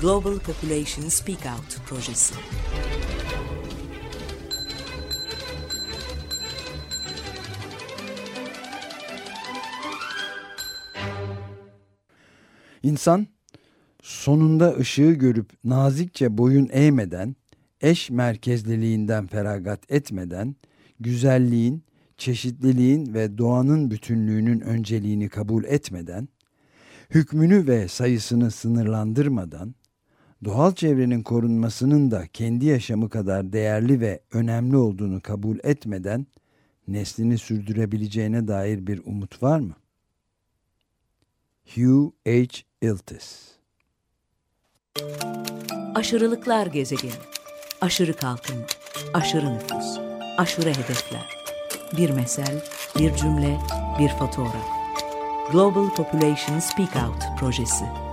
Global Population Speak Out projesi. İnsan sonunda ışığı görüp nazikçe boyun eğmeden, eş merkezliliğinden feragat etmeden, güzelliğin, çeşitliliğin ve doğanın bütünlüğünün önceliğini kabul etmeden, hükmünü ve sayısını sınırlandırmadan, doğal çevrenin korunmasının da kendi yaşamı kadar değerli ve önemli olduğunu kabul etmeden neslini sürdürebileceğine dair bir umut var mı? Hugh H. Iltis Aşırılıklar gezegeni. Aşırı kalkınma, aşırı nüfus, aşırı hedefler. Bir mesel, bir cümle, bir fotoğraf. Global Population Speak Out projesi.